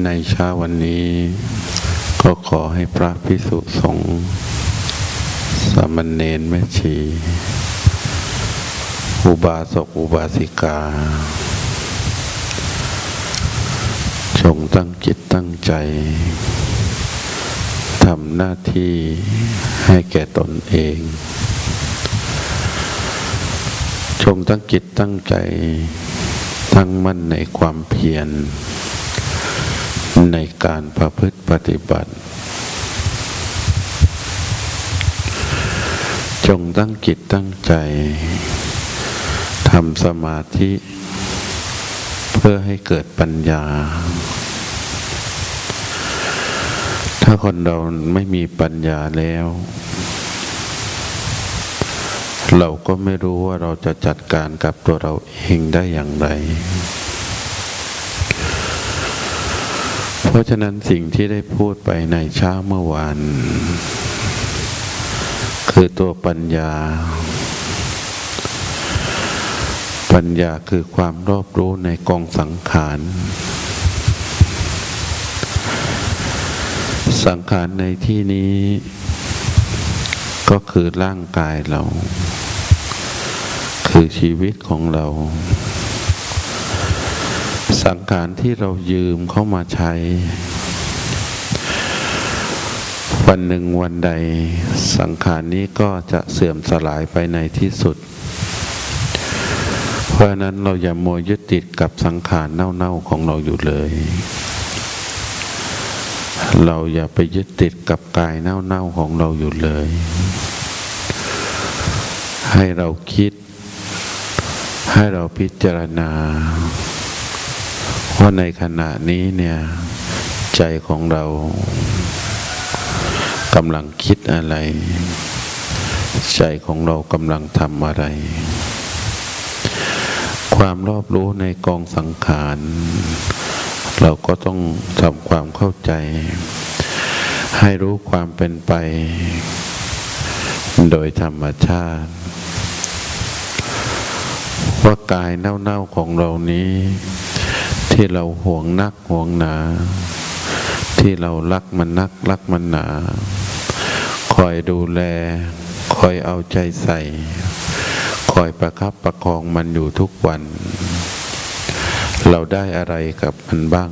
ในเช้าวันนี้ ก็ขอให้พระพิสุสงฆ์สามเณรแม่ชี อุบาสกอุบาสิกา จงตั้งจิตตั้งใจทำหน้าที่ให้แก่ตนเอง จงตั้งจิตตั้งใจ ตั้งมั่นในความเพียร ในการประพฤติปฏิบัติ จงตั้งจิตตั้งใจทำสมาธิ เพื่อให้เกิดปัญญา ถ้าคนเราไม่มีปัญญาแล้ว เราก็ไม่รู้ว่าเราจะจัดการกับตัวเราเองได้อย่างไร เพราะฉะนั้นสิ่งที่ได้พูดไปในเช้าเมื่อวาน คือตัวปัญญา ปัญญาคือความรอบรู้ในกองสังขาร สังขารในที่นี้ ก็คือร่างกายเรา คือชีวิตของเรา สังขารที่เรายืมเข้ามาใช้ วันหนึ่งวันใด สังขารนี้ก็จะเสื่อมสลายไปในที่สุด เพราะนั้นเราอย่ามัวยึดติดกับสังขารเน่าๆของเราอยู่เลย เราอย่าไปยึดติดกับกายเน่าๆของเราอยู่เลย ให้เราคิด ให้เราพิจารณา ว่าในขณะนี้เนี่ย ใจของเรากำลังคิดอะไร ใจของเรากำลังทำอะไร ความรอบรู้ในกองสังขารเราก็ต้องทำความเข้าใจ ให้รู้ความเป็นไป โดยธรรมชาติ ว่ากายเน่าๆของเรานี้ ที่เราห่วงนักห่วงหนา ที่เรารักมันนักรักมันหนา คอยดูแล คอยเอาใจใส่ คอยประคับประคองมันอยู่ทุกวัน เราได้อะไรกับมันบ้าง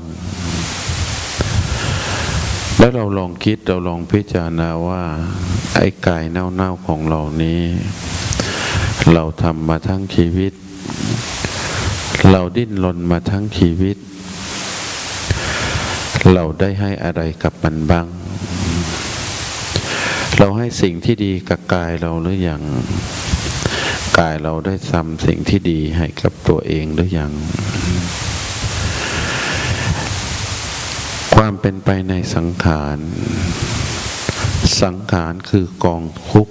แล้วเราลองคิดเราลองพิจารณาว่า ไอ้กายเน่าๆของเรานี้ เราทำมาทั้งชีวิต เราดิ้นรนมาทั้งชีวิต เราได้ให้อะไรกับมันบ้าง เราให้สิ่งที่ดีกับกายเราหรือยังกายเราได้ทำสิ่งที่ดีให้กับตัวเองหรือยังความเป็นไปในสังขาร สังขารคือกองทุก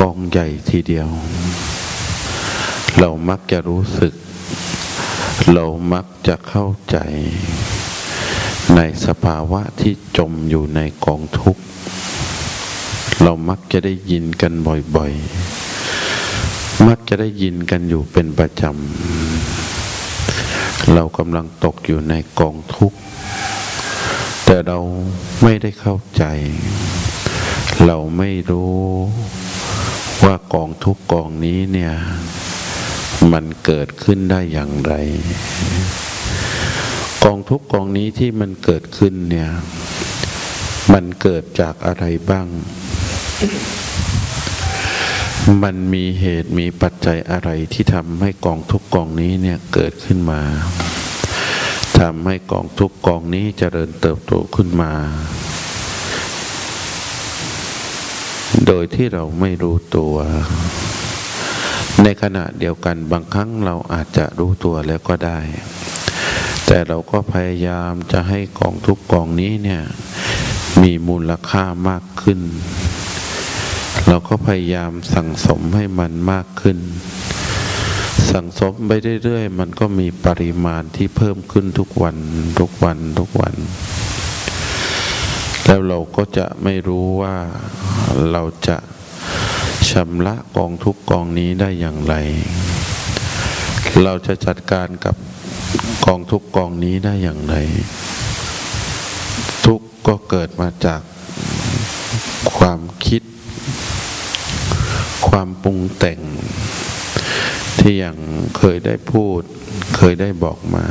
กองใหญ่ทีเดียว เรามักจะรู้สึก เรามักจะเข้าใจ ในสภาวะที่จมอยู่ในกองทุกข์ เรามักจะได้ยินกันบ่อยๆ มักจะได้ยินกันอยู่เป็นประจำ เรากำลังตกอยู่ในกองทุกข์ แต่เราไม่ได้เข้าใจ เราไม่รู้ว่ากองทุกกองนี้เนี่ย มันเกิดขึ้นได้อย่างไร กองทุกกองนี้ที่มันเกิดขึ้นเนี่ย มันเกิดจากอะไรบ้าง มันมีเหตุมีปัจจัยอะไรที่ทำให้กองทุกกองนี้เนี่ยเกิดขึ้นมาทำให้กองทุกกองนี้เจริญเติบโตขึ้นมา โดยที่เราไม่รู้ตัว ในขณะเดียวกันบางครั้งเราอาจจะรู้ตัวแล้วก็ได้ แต่เราก็พยายามจะให้กองทุกกองนี้เนี่ยมีมูลค่ามากขึ้น เราก็พยายามสั่งสมให้มันมากขึ้น สั่งสมไปเรื่อยๆ มันก็มีปริมาณที่เพิ่มขึ้นทุกวันทุกวันทุกวัน แล้วเราก็จะไม่รู้ว่าเราจะ ชำระกองทุกกองนี้ได้อย่างไร เราจะจัดการกับกองทุกกองนี้ได้อย่างไร ทุก็เกิดมาจากความคิด ความปรุงแต่ง ที่อย่างเคยได้พูด เคยได้บอกมา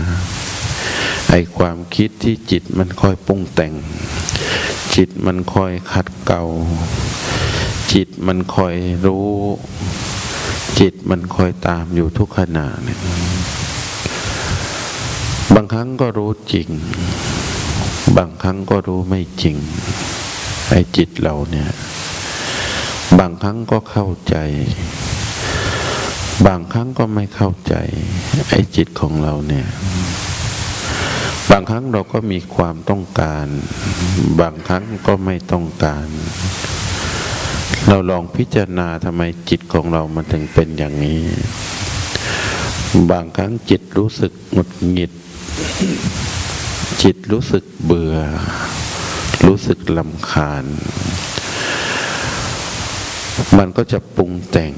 ไอความคิดที่จิตมันคอยปรุงแต่ง จิตมันคอยขัดเกลา จิตมันคอยรู้ จิตมันคอยตามอยู่ทุกขณะเนี่ยบางครั้งก็รู้จริง บางครั้งก็รู้ไม่จริงไอ้จิตเราเนี่ย บางครั้งก็เข้าใจ บางครั้งก็ไม่เข้าใจไอ้จิตของเราเนี่ย บางครั้งเราก็มีความต้องการ บางครั้งก็ไม่ต้องการ เราลองพิจารณาทำไมจิตของเรามันถึงเป็นอย่างนี้ บางครั้งจิตรู้สึกหงุดหงิด จิตรู้สึกเบื่อ รู้สึกลำคาญ มันก็จะปรุงแต่ง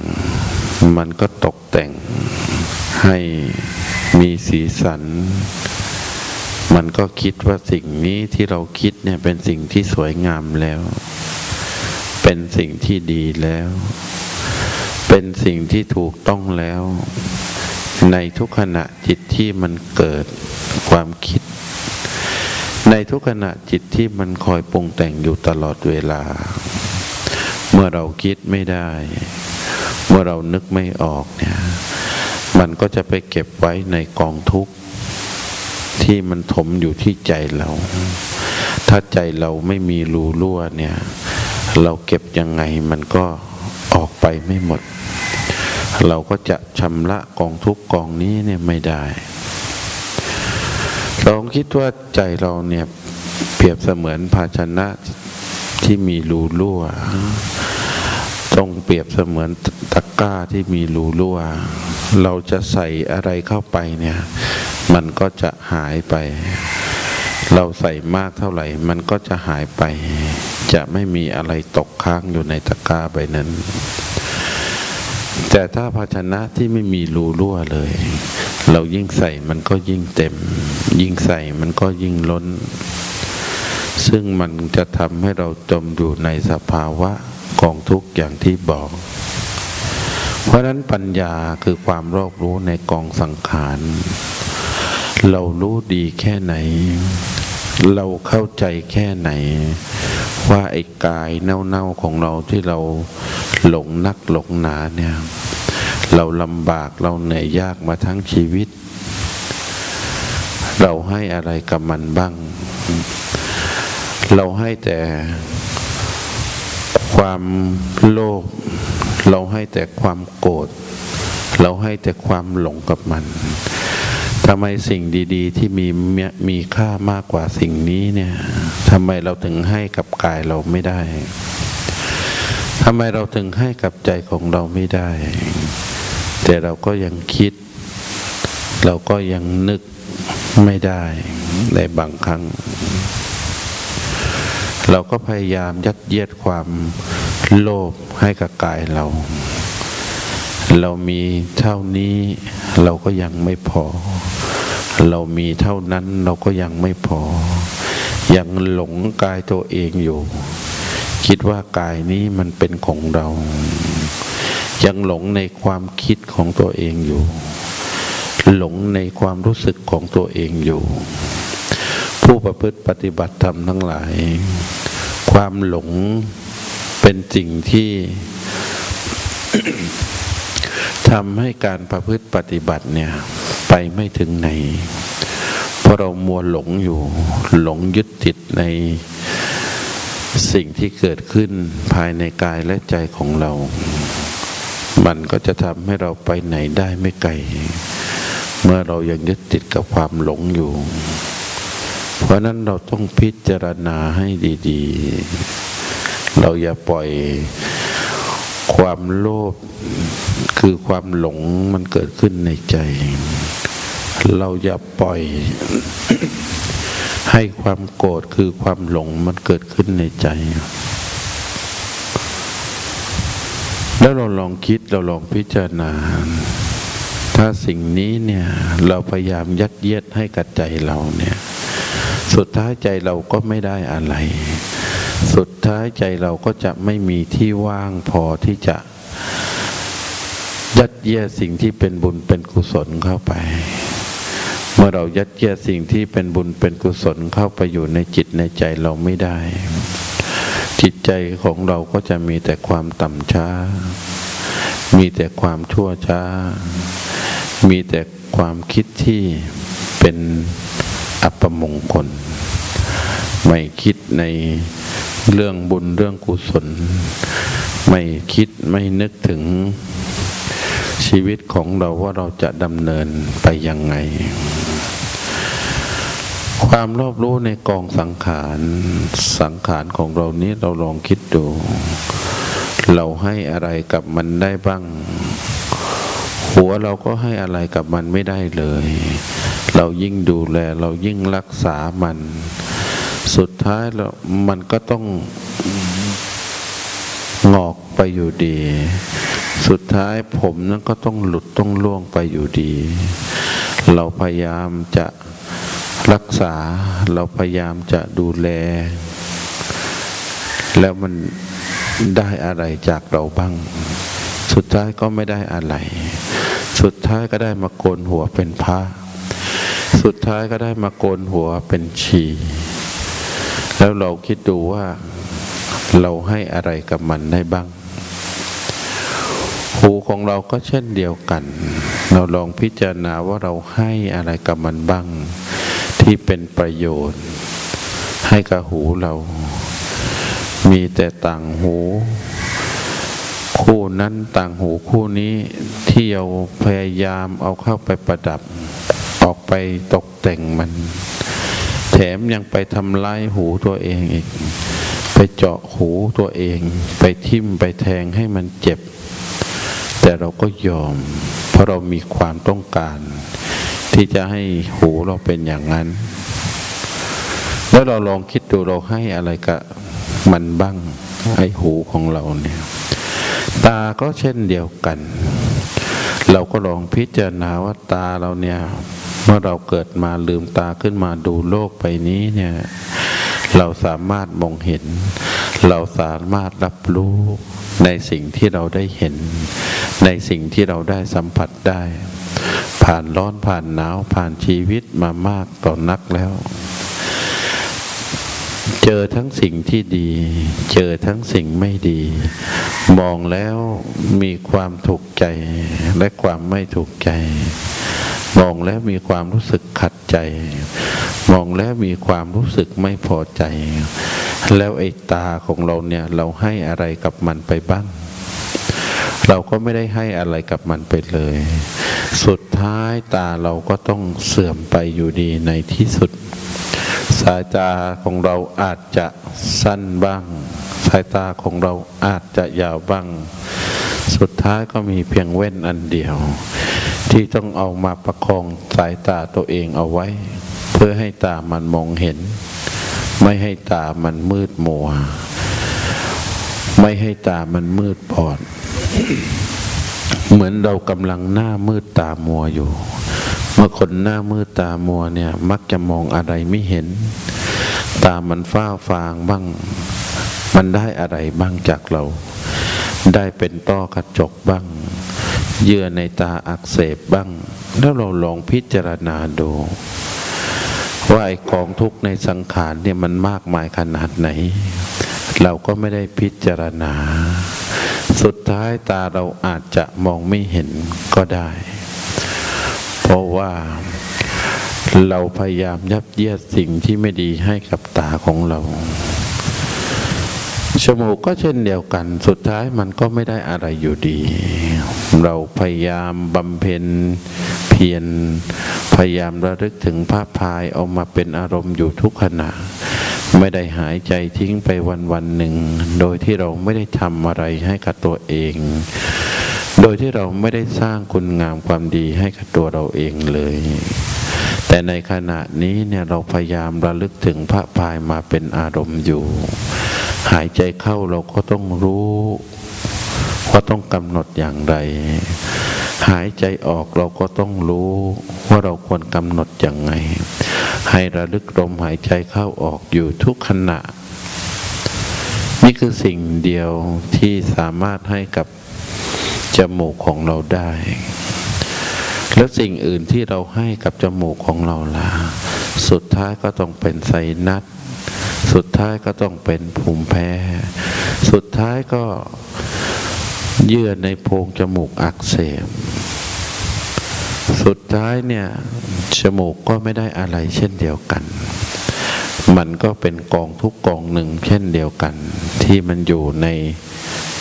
มันก็ตกแต่ง ให้มีสีสัน มันก็คิดว่าสิ่งนี้ที่เราคิดเนี่ยเป็นสิ่งที่สวยงามแล้ว เป็นสิ่งที่ดีแล้ว เป็นสิ่งที่ถูกต้องแล้ว ในทุกขณะจิตที่มันเกิดความคิด ในทุกขณะจิตที่มันคอยปรุงแต่งอยู่ตลอดเวลา เมื่อเราคิดไม่ได้ เมื่อเรานึกไม่ออกเนี่ย มันก็จะไปเก็บไว้ในกองทุกข์ที่มันถมอยู่ที่ใจเรา ถ้าใจเราไม่มีรูรั่วเนี่ย เราเก็บยังไงมันก็ออกไปไม่หมด เราก็จะชำระกองทุกกองนี้เนี่ยไม่ได้ลองคิดว่าใจเราเนี่ยเปรียบเสมือนภาชนะที่มีรูรั่ว ต้องเปรียบเสมือนตะกร้าที่มีรูรั่ว เราจะใส่อะไรเข้าไปเนี่ย มันก็จะหายไป เราใส่มากเท่าไหร่ มันก็จะหายไป จะไม่มีอะไรตกค้างอยู่ในตะกร้าใบนั้น แต่ถ้าภาชนะที่ไม่มีรูรั่วเลย เรายิ่งใส่มันก็ยิ่งเต็ม ยิ่งใส่มันก็ยิ่งล้น ซึ่งมันจะทำให้เราจมอยู่ในสภาวะกองทุกข์อย่างที่บอก เพราะนั้นปัญญาคือความรอบรู้ในกองสังขารเรารู้ดีแค่ไหน เราเข้าใจแค่ไหน ว่าไอ้กายเน่าๆของเราที่เราหลงนักหลงหนาเนี่ย เราลำบากเราเหนื่อยยากมาทั้งชีวิต เราให้อะไรกับมันบ้าง เราให้แต่ความโลภเราให้แต่ความโกรธเราให้แต่ความหลงกับมัน ทำไมสิ่งดีๆ ที่มีมีค่ามากกว่าสิ่งนี้เนี่ยทำไมเราถึงให้กับกายเราไม่ได้ทำไมเราถึงให้กับใจของเราไม่ได้ แต่เราก็ยังคิด เราก็ยังนึกไม่ได้ในบางครั้ง เราก็พยายามยัดเยียดความโลภให้กับกายเรา เรามีเท่านี้เราก็ยังไม่พอ เรามีเท่านั้นเราก็ยังไม่พอ ยังหลงกายตัวเองอยู่ คิดว่ากายนี้มันเป็นของเรา ยังหลงในความคิดของตัวเองอยู่ หลงในความรู้สึกของตัวเองอยู่ ผู้ประพฤติปฏิบัติธรรมทั้งหลาย ความหลงเป็นสิ่งที่ทำให้การประพฤติปฏิบัติเนี่ย ไปไม่ถึงไหน เพราะเรามัวหลงอยู่ หลงยึดติดในสิ่งที่เกิดขึ้นภายในกายและใจของเรา มันก็จะทำให้เราไปไหนได้ไม่ไกล เมื่อเรายังยึดติดกับความหลงอยู่ เพราะนั้นเราต้องพิจารณาให้ดีๆ เราอย่าปล่อยความโลภคือความหลงมันเกิดขึ้นในใจ เราอย่าปล่อย ให้ความโกรธคือความหลงมันเกิดขึ้นในใจ แล้วเราลองคิดเราลองพิจารณา ถ้าสิ่งนี้เนี่ย เราพยายามยัดเยียดให้กับใจเราเนี่ย สุดท้ายใจเราก็ไม่ได้อะไร สุดท้ายใจเราก็จะไม่มีที่ว่างพอที่จะยัดเยียดสิ่งที่เป็นบุญเป็นกุศลเข้าไป เมื่อเรายัดเยียดสิ่งที่เป็นบุญเป็นกุศลเข้าไปอยู่ในจิตในใจเราไม่ได้ จิตใจของเราก็จะมีแต่ความต่ำช้า มีแต่ความชั่วช้า มีแต่ความคิดที่เป็นอัปมงคล ไม่คิดในเรื่องบุญเรื่องกุศล ไม่คิดไม่นึกถึงชีวิตของเราว่าเราจะดำเนินไปยังไง ความรอบรู้ในกองสังขารสังขารของเรานี้เราลองคิดดู เราให้อะไรกับมันได้บ้าง หัวเราก็ให้อะไรกับมันไม่ได้เลย เรายิ่งดูแลเรายิ่งรักษามัน สุดท้ายแล้วมันก็ต้องงอกไปอยู่ดี สุดท้ายผมนั้นก็ต้องหลุดต้องล่วงไปอยู่ดี เราพยายามจะ รักษาเราพยายามจะดูแล แล้วมันได้อะไรจากเราบ้าง สุดท้ายก็ไม่ได้อะไร สุดท้ายก็ได้มาโกนหัวเป็นพระ สุดท้ายก็ได้มาโกนหัวเป็นชี แล้วเราคิดดูว่าเราให้อะไรกับมันได้บ้าง หูของเราก็เช่นเดียวกัน เราลองพิจารณาว่าเราให้อะไรกับมันบ้าง ที่เป็นประโยชน์ ให้กับหูเรา มีแต่ต่างหู คู่นั้นต่างหูคู่นี้ที่เราพยายามเอาเข้าไปประดับ ออกไปตกแต่งมัน แถมยังไปทำลายหูตัวเองอีก ไปเจาะหูตัวเอง ไปทิ่มไปแทงให้มันเจ็บ แต่เราก็ยอม เพราะเรามีความต้องการ ที่จะให้หูเราเป็นอย่างนั้น แล้วเราลองคิดดูเราให้อะไรกับมันบ้างไอ้หูของเราเนี่ย ตาก็เช่นเดียวกัน เราก็ลองพิจารณาว่าตาเราเนี่ยเมื่อเราเกิดมาลืมตาขึ้นมาดูโลกไปนี้เนี่ย เราสามารถมองเห็น เราสามารถรับรู้ในสิ่งที่เราได้เห็น ในสิ่งที่เราได้สัมผัสได้ ผ่านร้อนผ่านหนาวผ่านชีวิตมามากต่อนักแล้ว เจอทั้งสิ่งที่ดี เจอทั้งสิ่งไม่ดี มองแล้วมีความถูกใจและความไม่ถูกใจ มองแล้วมีความรู้สึกขัดใจ มองแล้วมีความรู้สึกไม่พอใจ แล้วไอ้ตาของเราเนี่ยเราให้อะไรกับมันไปบ้าง เราก็ไม่ได้ให้อะไรกับมันไปเลย สุดท้ายตาเราก็ต้องเสื่อมไปอยู่ดีในที่สุด สายตาของเราอาจจะสั้นบ้าง สายตาของเราอาจจะยาวบ้าง สุดท้ายก็มีเพียงเว้นอันเดียว ที่ต้องเอามาประคองสายตาตัวเองเอาไว้ เพื่อให้ตามันมองเห็น ไม่ให้ตามันมืดมัว ไม่ให้ตามันมืดบอด เหมือนเรากำลังหน้ามืดตามัวอยู่ เมื่อคนหน้ามืดตามัวเนี่ย มักจะมองอะไรไม่เห็น ตามันฟ้าฟางบ้าง มันได้อะไรบ้างจากเรา ได้เป็นต้อกระจกบ้าง เยื่อในตาอักเสบบ้าง แล้วเราลองพิจารณาดูว่าไอ้กองทุกข์ในสังขารเนี่ยมันมากมายขนาดไหน เราก็ไม่ได้พิจารณา สุดท้ายตาเราอาจจะมองไม่เห็นก็ได้ เพราะว่าเราพยายามยับเยียดสิ่งที่ไม่ดีให้กับตาของเรา จมูกก็เช่นเดียวกัน สุดท้ายมันก็ไม่ได้อะไรอยู่ดี เราพยายามบำเพ็ญเพียร พยายามระลึกถึงพระพายเอามาเป็นอารมณ์อยู่ทุกขณะ ไม่ได้หายใจทิ้งไปวันวันหนึ่ง โดยที่เราไม่ได้ทำอะไรให้กับตัวเอง โดยที่เราไม่ได้สร้างคุณงามความดีให้กับตัวเราเองเลย แต่ในขณะนี้เนี่ยเราพยายามระลึกถึงพระพายมาเป็นอารมณ์อยู่ หายใจเข้าเราก็ต้องรู้ว่าต้องกำหนดอย่างไร หายใจออกเราก็ต้องรู้ว่าเราควรกำหนดอย่างไง ให้ระลึกลมหายใจเข้าออกอยู่ทุกขณะ นี่คือสิ่งเดียวที่สามารถให้กับจมูกของเราได้ แล้วสิ่งอื่นที่เราให้กับจมูกของเราล่ะสุดท้ายก็ต้องเป็นไซนัสสุดท้ายก็ต้องเป็นภูมิแพ้ สุดท้ายก็เยื่อในโพรงจมูกอักเสบ สุดท้ายเนี่ยจมูกก็ไม่ได้อะไรเช่นเดียวกัน มันก็เป็นกองทุกกองหนึ่งเช่นเดียวกัน ที่มันอยู่ใน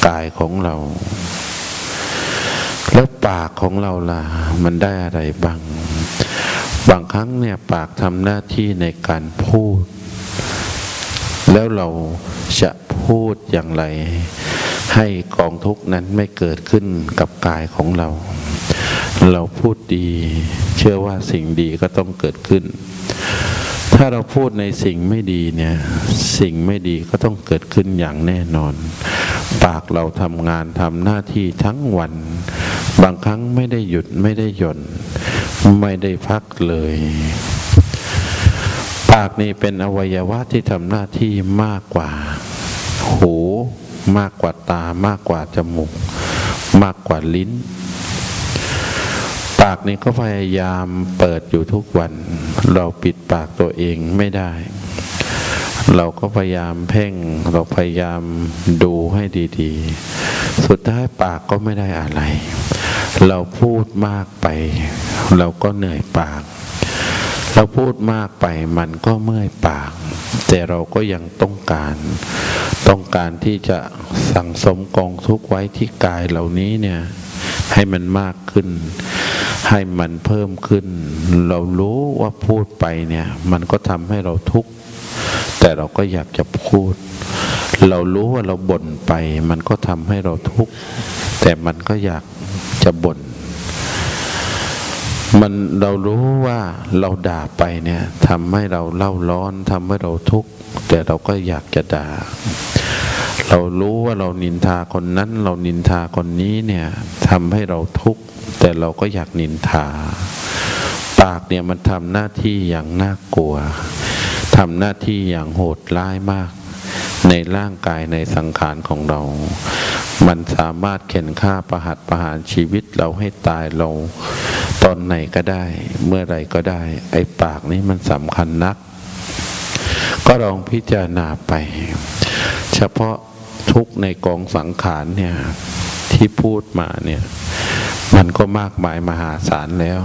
กายของเรา แล้วปากของเราล่ะ มันได้อะไรบ้าง บางครั้งเนี่ยปากทำหน้าที่ในการพูด แล้วเราจะพูดอย่างไร ให้กองทุกนั้นไม่เกิดขึ้นกับกายของเรา เราพูดดี เชื่อว่าสิ่งดีก็ต้องเกิดขึ้น ถ้าเราพูดในสิ่งไม่ดีเนี่ย สิ่งไม่ดีก็ต้องเกิดขึ้นอย่างแน่นอน ปากเราทำงานทำหน้าที่ทั้งวัน บางครั้งไม่ได้หยุดไม่ได้หย่อนไม่ได้พักเลย ปากนี่เป็นอวัยวะที่ทำหน้าที่มากกว่า หู มากกว่าตามากกว่าจมูก มากกว่าลิ้นากนี่ก็พยายามเปิดอยู่ทุกวัน เราปิดปากตัวเองไม่ได้ เราก็พยายามเพ่ง เราพยายามดูให้ดีๆ สุดท้ายปากก็ไม่ได้อะไร เราพูดมากไป เราก็เหนื่อยปาก เราพูดมากไปมันก็เมื่อยปาก แต่เราก็ยังต้องการ ต้องการที่จะสั่งสมกองทุกไว้ที่กายเหล่านี้เนี่ยให้มันมากขึ้น ให้มันเพิ่มขึ้น เรารู้ว่าพูดไปเนี่ย มันก็ทำให้เราทุกข์แต่เราก็อยากจะพูด เรารู้ว่าเราบ่นไป มันก็ทำให้เราทุกข์แต่มันก็อยากจะบ่นมันเรารู้ว่าเราด่าไปเนี่ยทำให้เราเล่าร้อนทำให้เราทุกข์แต่เราก็อยากจะด่า เรารู้ว่าเรานินทาคนนั้น เรานินทาคนนี้เนี่ยทำให้เราทุกข์ แต่เราก็อยากนินทา ปากเนี่ยมันทำหน้าที่อย่างน่ากลัวทำหน้าที่อย่างโหดร้ายมาก ในร่างกายในสังขารของเรา มันสามารถเข็นฆ่าประหัตประหารชีวิตเราให้ตายเราตอนไหนก็ได้ เมื่อไรก็ได้ ไอ้ปากนี้มันสำคัญนัก ก็ลองพิจารณาไป เฉพาะทุกในกองสังขารเนี่ยที่พูดมาเนี่ย มันก็มากมายมหาศาลแล้ว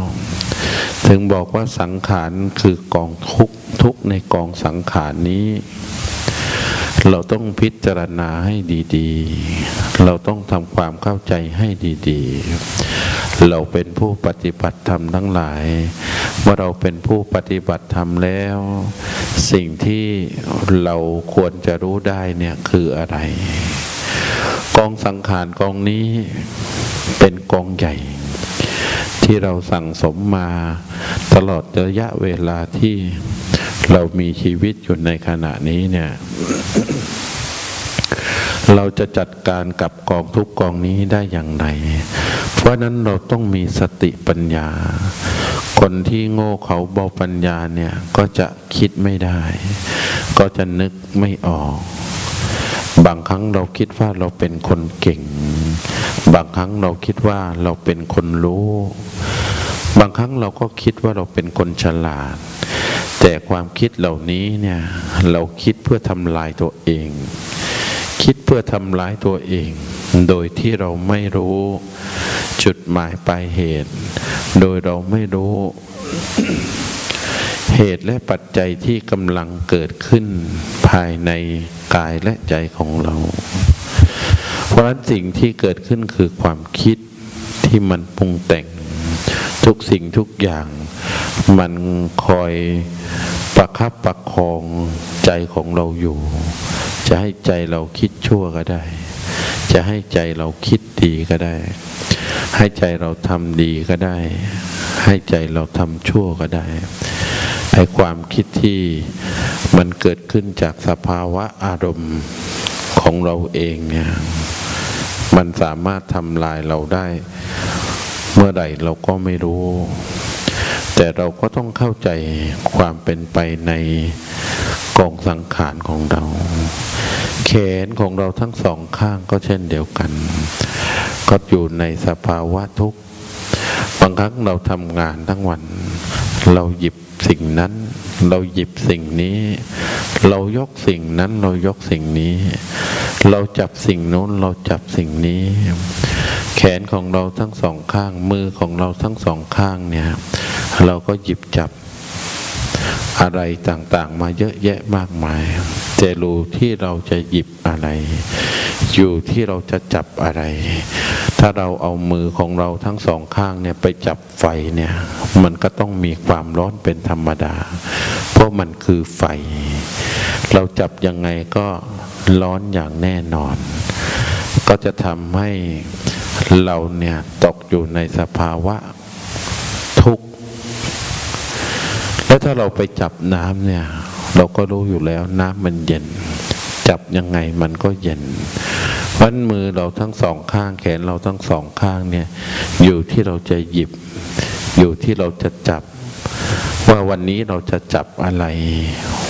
ถึงบอกว่าสังขารคือกองทุกทุกในกองสังขารนี้ เราต้องพิจารณาให้ดีๆ เราต้องทำความเข้าใจให้ดีๆ เราเป็นผู้ปฏิบัติธรรมทั้งหลาย เมื่อเราเป็นผู้ปฏิบัติธรรมแล้ว สิ่งที่เราควรจะรู้ได้เนี่ยคืออะไรกองสังขารกองนี้ เป็นกองใหญ่ ที่เราสั่งสมมาตลอดระยะเวลาที่เรามีชีวิตอยู่ในขณะนี้เนี่ย เราจะจัดการกับกองทุกกองนี้ได้อย่างไร เพราะนั้นเราต้องมีสติปัญญา คนที่โง่เขาเบาปัญญาเนี่ยก็จะคิดไม่ได้ ก็จะนึกไม่ออก บางครั้งเราคิดว่าเราเป็นคนเก่ง บางครั้งเราคิดว่าเราเป็นคนรู้ บางครั้งเราก็คิดว่าเราเป็นคนฉลาด แต่ความคิดเหล่านี้เนี่ยเราคิดเพื่อทำลายตัวเอง คิดเพื่อทำร้ายตัวเอง โดยที่เราไม่รู้จุดหมายปลายเหตุ โดยเราไม่รู้เหตุและปัจจัยที่กำลังเกิดขึ้นภายในกายและใจของเรา เพราะฉะนั้นสิ่งที่เกิดขึ้นคือความคิดที่มันปรุงแต่ง ทุกสิ่งทุกอย่าง มันคอยประคับประคองใจของเราอยู่ จะให้ใจเราคิดชั่วก็ได้ จะให้ใจเราคิดดีก็ได้ ให้ใจเราทำดีก็ได้ ให้ใจเราทำชั่วก็ได้ไอ้ความคิดที่มันเกิดขึ้นจากสภาวะอารมณ์ของเราเองเนี่ย มันสามารถทำลายเราได้ เมื่อใดเราก็ไม่รู้ แต่เราก็ต้องเข้าใจความเป็นไปในกองสังขารของเรา แขนของเราทั้งสองข้างก็เช่นเดียวกัน ก็อยู่ในสภาวะทุกข์บางครั้งเราทำงานทั้งวัน เราหยิบสิ่งนั้น เราหยิบสิ่งนี้ เรายกสิ่งนั้นเรายกสิ่งนี้ เราจับสิ่งโน้นเราจับสิ่งนี้ แขนของเราทั้งสองข้าง มือของเราทั้งสองข้างเนี่ย เราก็หยิบจับอะไรต่างๆ มาเยอะแยะมากมาย แต่รู้ที่เราจะหยิบอะไร อยู่ที่เราจะจับอะไร ถ้าเราเอามือของเราทั้งสองข้างเนี่ยไปจับไฟเนี่ย มันก็ต้องมีความร้อนเป็นธรรมดา เพราะมันคือไฟ เราจับยังไงก็ ร้อนอย่างแน่นอน ก็จะทำให้เราเนี่ยตกอยู่ในสภาวะทุกข์ แล้วถ้าเราไปจับน้ำเนี่ย เราก็รู้อยู่แล้วน้ำมันเย็น จับยังไงมันก็เย็นเพราะมือเราทั้งสองข้างแขนเราทั้งสองข้างเนี่ย อยู่ที่เราจะหยิบ อยู่ที่เราจะจับ ว่าวันนี้เราจะจับอะไร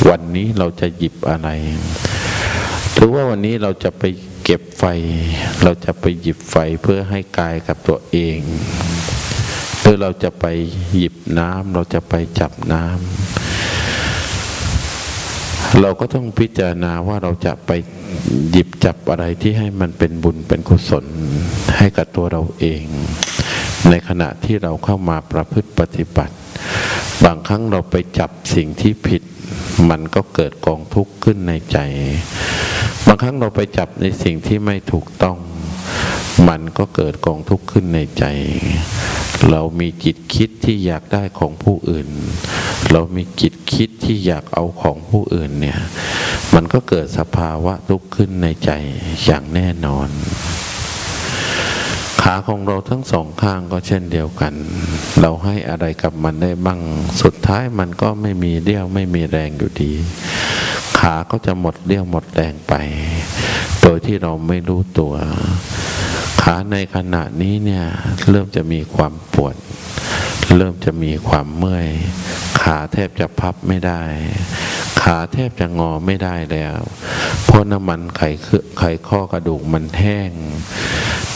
วันนี้เราจะหยิบอะไร หรือว่าวันนี้เราจะไปเก็บไฟ เราจะไปหยิบไฟเพื่อให้กายกับตัวเองหรือเราจะไปหยิบน้ำเราจะไปจับน้ำเราก็ต้องพิจารณาว่าเราจะไปหยิบจับอะไรที่ให้มันเป็นบุญเป็นกุศลให้กับตัวเราเอง ในขณะที่เราเข้ามาประพฤติปฏิบัติ บางครั้งเราไปจับสิ่งที่ผิด มันก็เกิดกองทุกข์ขึ้นในใจ บางครั้งเราไปจับในสิ่งที่ไม่ถูกต้อง มันก็เกิดกองทุกข์ขึ้นในใจ เรามีจิตคิดที่อยากได้ของผู้อื่น เรามีจิตคิดที่อยากเอาของผู้อื่นเนี่ย มันก็เกิดสภาวะทุกข์ขึ้นในใจอย่างแน่นอน ขาของเราทั้งสองข้างก็เช่นเดียวกัน เราให้อะไรกับมันได้บ้าง สุดท้ายมันก็ไม่มีเรี่ยวไม่มีแรงอยู่ดี ขาก็จะหมดเรี่ยวหมดแรงไป โดยที่เราไม่รู้ตัว ขาในขณะนี้เนี่ยเริ่มจะมีความปวด เริ่มจะมีความเมื่อย ขาแทบจะพับไม่ได้ ขาแทบจะงอไม่ได้แล้วเพราะน้ำมันไขไขข้อกระดูกมันแห้ง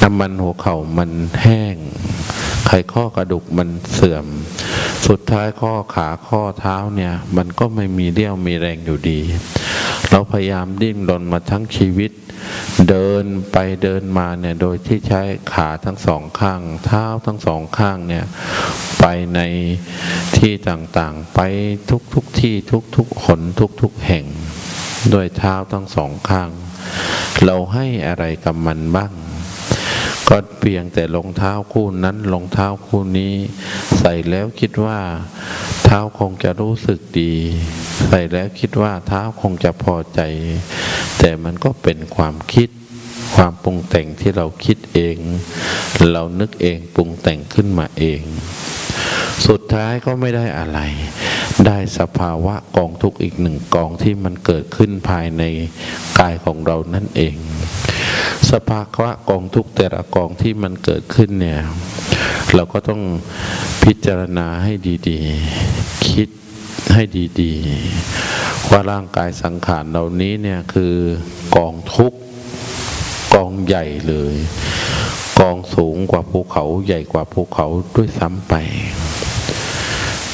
น้ำมันหัวเข่ามันแห้ง ไขข้อกระดูกมันเสื่อม สุดท้ายข้อขาข้อเท้าเนี่ย มันก็ไม่มีเรี่ยวมีแรงอยู่ดี เราพยายามดิ้นรนมาทั้งชีวิต เดินไปเดินมาเนี่ยโดยที่ใช้ขาทั้งสองข้าง เท้าทั้งสองข้างเนี่ยไปในที่ต่างๆ ไปทุกๆทที่ทุกๆขนทุกๆแห่งโดยเท้าทั้งสองข้าง เราให้อะไรกับมันบ้าง ก็เพียงแต่รองเท้าคู่นั้นรองเท้าคู่นี้ ใส่แล้วคิดว่า เท้าคงจะรู้สึกดี ใส่แล้วคิดว่าเท้าคงจะพอใจ แต่มันก็เป็นความคิดความปรุงแต่งที่เราคิดเอง เรานึกเองปรุงแต่งขึ้นมาเอง สุดท้ายก็ไม่ได้อะไร ได้สภาวะกองทุกข์อีกหนึ่งกองที่มันเกิดขึ้นภายในกายของเรานั่นเอง ภาวะกองทุกแต่ละกองที่มันเกิดขึ้นเนี่ย เราก็ต้องพิจารณาให้ดีๆ คิดให้ดีๆ ว่าร่างกายสังขารเหล่านี้เนี่ยคือกองทุกกองใหญ่เลย กองสูงกว่าภูเขาใหญ่กว่าภูเขาด้วยซ้ำไป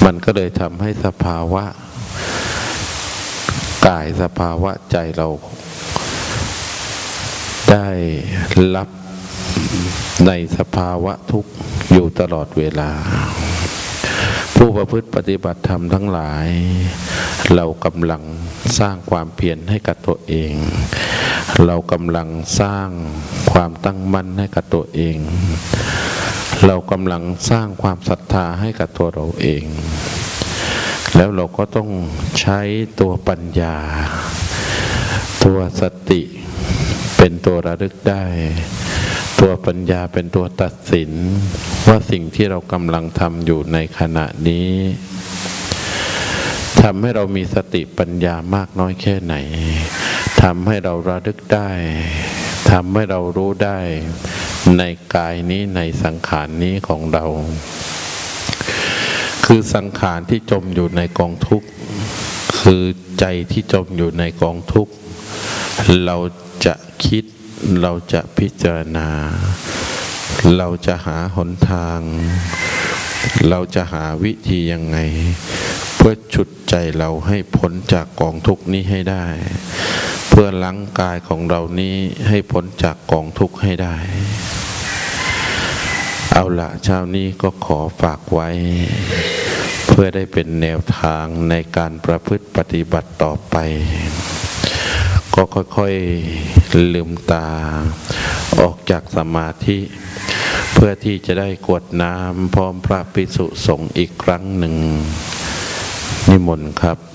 มันก็เลยทำให้สภาวะกายสภาวะใจเรา ได้รับในสภาวะทุกข์อยู่ตลอดเวลา ผู้ประพฤติปฏิบัติธรรมทั้งหลาย เรากำลังสร้างความเพียรให้กับตัวเอง เรากำลังสร้างความตั้งมั่นให้กับตัวเอง เรากำลังสร้างความศรัทธาให้กับตัวเราเอง แล้วเราก็ต้องใช้ตัวปัญญา ตัวสติ เป็นตัวระลึกได้ ตัวปัญญาเป็นตัวตัดสิน ว่าสิ่งที่เรากำลังทำอยู่ในขณะนี้ทำให้เรามีสติปัญญามากน้อยแค่ไหนทำให้เราระลึกได้ทำให้เรารู้ได้ในกายนี้ในสังขารนี้ของเรา คือสังขารที่จมอยู่ในกองทุกข์ คือใจที่จมอยู่ในกองทุกข์ เรา จะคิด เราจะพิจารณา เราจะหาหนทาง เราจะหาวิธียังไง เพื่อฉุดใจเราให้พ้นจากกองทุกนี้ให้ได้ เพื่อล้างกายของเรานี้ให้พ้นจากกองทุกข์ให้ได้ เอาละเช้านี้ก็ขอฝากไว้เพื่อได้เป็นแนวทางในการประพฤติปฏิบัติต่อไป ก็ค่อยๆลืมตา ออกจากสมาธิ เพื่อที่จะได้กรวดน้ำพร้อมพระภิกษุสงฆ์อีกครั้งหนึ่ง นิมนต์ครับ